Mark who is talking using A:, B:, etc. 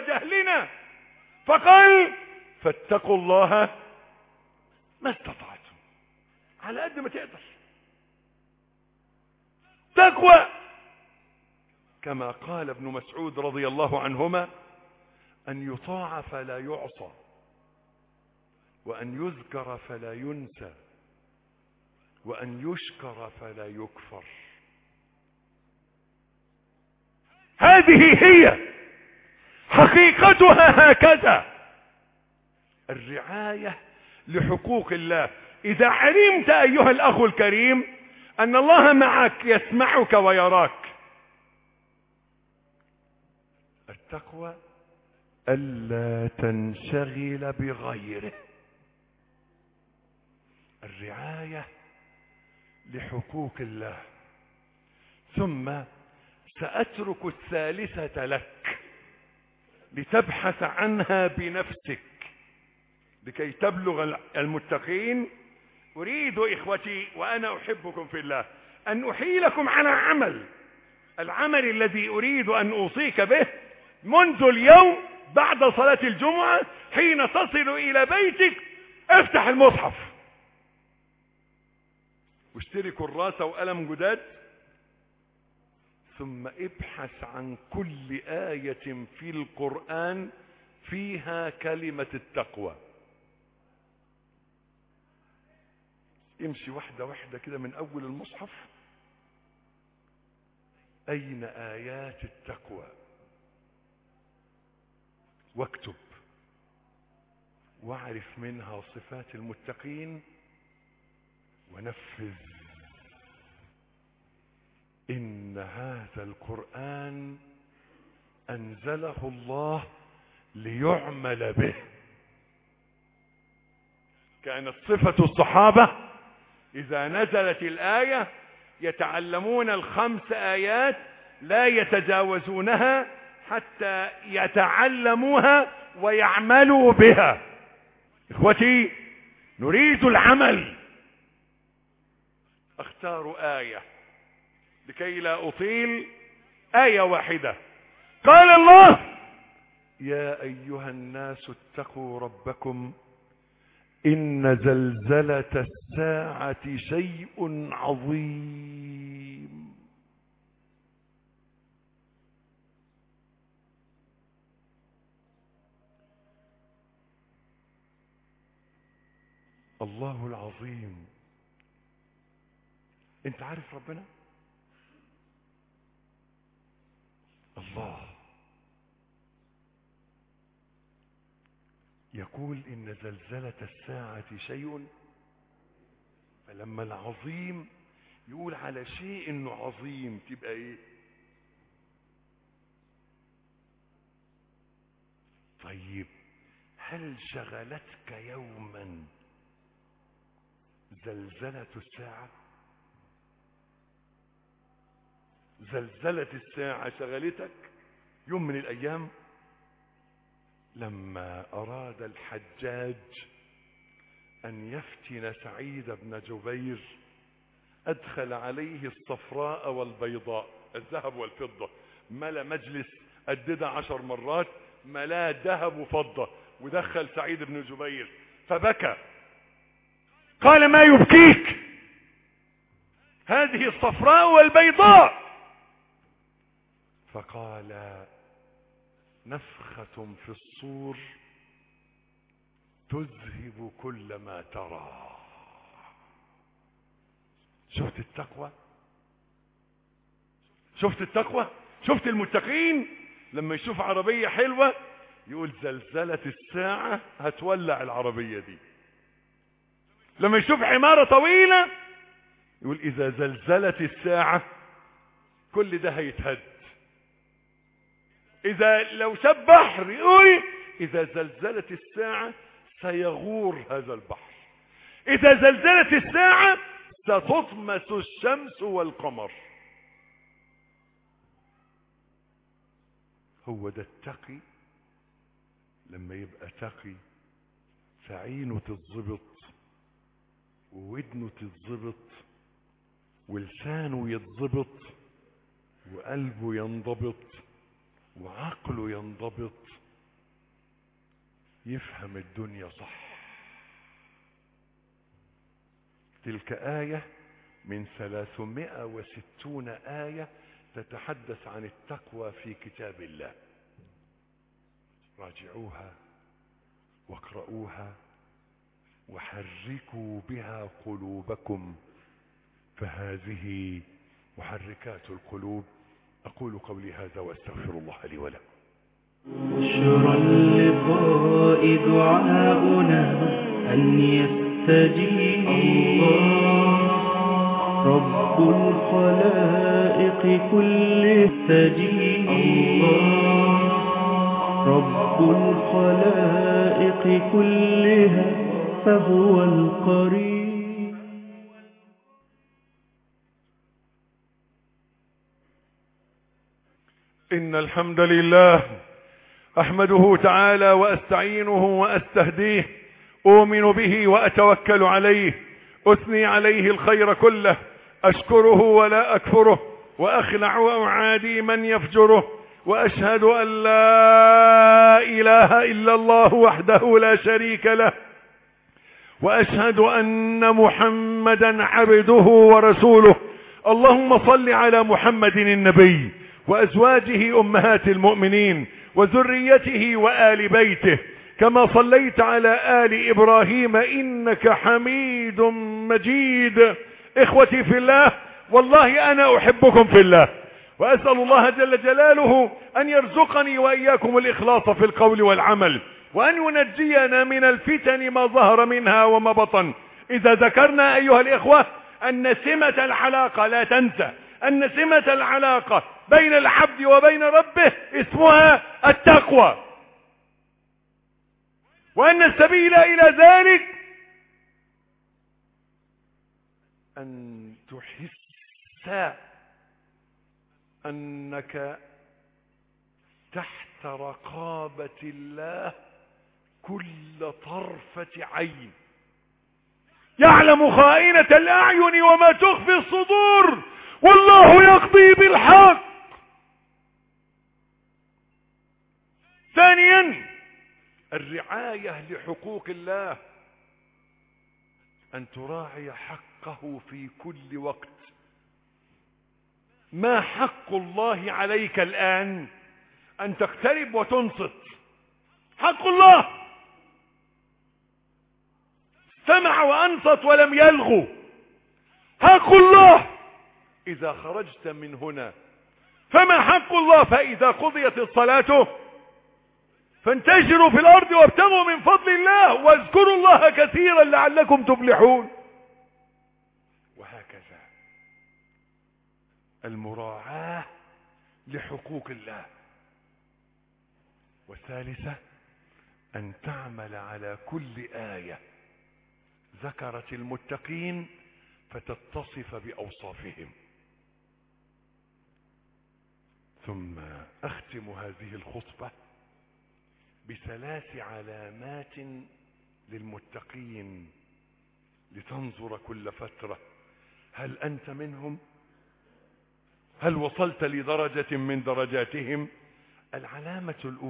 A: وجهلنا. فقال فاتقوا الله ما استطعتم. على قد ما تقدر. تقوى. كما قال ابن مسعود رضي الله عنهما أن يطاع فلا يعصى وأن يذكر فلا ينسى وأن يشكر فلا يكفر. هذه هي حقيقتها هكذا. الرعاية لحقوق الله. إذا علمت أيها الأخ الكريم أن الله معك يسمعك ويراك. التقوى ألا تنشغل بغيره. الرعاية لحقوق الله. ثم سأترك الثالثة لك. لتبحث عنها بنفسك لكي تبلغ المتقين. أريد إخوتي وأنا أحبكم في الله أن أحيلكم على عمل. العمل الذي أريد أن أوصيك به منذ اليوم بعد صلاة الجمعة حين تصل إلى بيتك افتح المصحف. واشتري كراسة وقلم جداد. ثم ابحث عن كل آية في القرآن فيها كلمة التقوى. امشي واحدة واحدة كده من أول المصحف. أين آيات التقوى؟ واكتب واعرف منها صفات المتقين ونفذ إن هذا القرآن أنزله الله ليعمل به. كانت صفة الصحابة إذا نزلت الآية يتعلمون الخمس آيات لا يتجاوزونها حتى يتعلموها ويعملوا بها. إخوتي نريد العمل. أختار آية. لكي لا أطيل آية واحدة. قال الله يا أيها الناس اتقوا ربكم إن زلزلة الساعة شيء عظيم. الله العظيم. أنت عارف ربنا؟ الله يقول إن زلزلة الساعة شيء فلما العظيم يقول على شيء إنه عظيم تبقى إيه؟ طيب هل شغلتك يوما زلزلة الساعة؟ زلزلة الساعة شغلتك؟ يوم من الأيام لما أراد الحجاج أن يفتن سعيد بن جبير أدخل عليه الصفراء والبيضاء الذهب والفضة ملا مجلس أدد عشر مرات ملا ذهب وفضة ودخل سعيد بن جبير فبكى. قال ما يبكيك؟ هذه الصفراء والبيضاء. فقال نفخة في الصور تذهب كل ما ترى. شفت التقوى؟ شفت التقوى؟ شفت المتقين؟ لما يشوف عربية حلوة يقول زلزلة الساعة هتولع العربية دي. لما يشوف عمارة طويلة يقول إذا زلزلت الساعة كل ده هيتهد. إذا لو شاف بحر يقول إذا زلزلت الساعة سيغور هذا البحر. إذا زلزلت الساعة ستطمس الشمس والقمر. هو ده التقي؟ لما يبقى تقي فعينه تتظبط وودنه تتظبط ولسانه يتظبط وقلبه ينضبط. وعقله ينضبط. يفهم الدنيا صح. تلك آية من ثلاثمائة وستون آية تتحدث عن التقوى في كتاب الله. راجعوها واقرؤوها وحركوا بها قلوبكم. فهذه محركات القلوب. أقول قولي هذا وأستغفر الله لي ولكم.
B: بشرى اللقاء دعاؤنا أن يستجيب رب الخلائق كل استجيب رب الخلائق كلها فهو القريب.
A: إن الحمد لله أحمده تعالى وأستعينه وأستهديه أؤمن به وأتوكل عليه أثني عليه الخير كله أشكره ولا أكفره وأخلع وأعادي من يفجره وأشهد أن لا إله إلا الله وحده لا شريك له وأشهد أن محمدا عبده ورسوله. اللهم صل على محمد النبي. وأزواجه أمهات المؤمنين وذريته وآل بيته. كما صليت على آل إبراهيم إنك حميد مجيد. إخوتي في الله والله أنا أحبكم في الله. وأسأل الله جل جلاله أن يرزقني وإياكم الإخلاص في القول والعمل وأن ينجينا من الفتن ما ظهر منها وما بطن. إذا ذكرنا أيها الإخوة أن سمة العلاقة لا تنسى. أن سمة العلاقة بين العبد وبين ربه اسمها التقوى. وأن السبيل إلى ذلك أن تحس أنك تحت رقابة الله كل طرفة عين. يعلم خائنة الأعين وما تخفي الصدور. الرعاية لحقوق الله. أن تراعي حقه في كل وقت. ما حق الله عليك الآن أن تقترب وتنصت؟ حق الله. سمع وأنصت ولم يلغو. حق الله. إذا خرجت من هنا فما حق الله فإذا قضيت الصلاة فانتشروا في الأرض وابتغوا من فضل الله واذكروا الله كثيرا لعلكم تفلحون. وهكذا المراعاة لحقوق الله. والثالثة أن تعمل على كل آية ذكرت المتقين فتتصف بأوصافهم. ثم أختم هذه الخطبة بثلاث علامات للمتقين لتنظر كل فترة. هل أنت منهم؟ هل وصلت لدرجة من درجاتهم؟ العلامة الأولى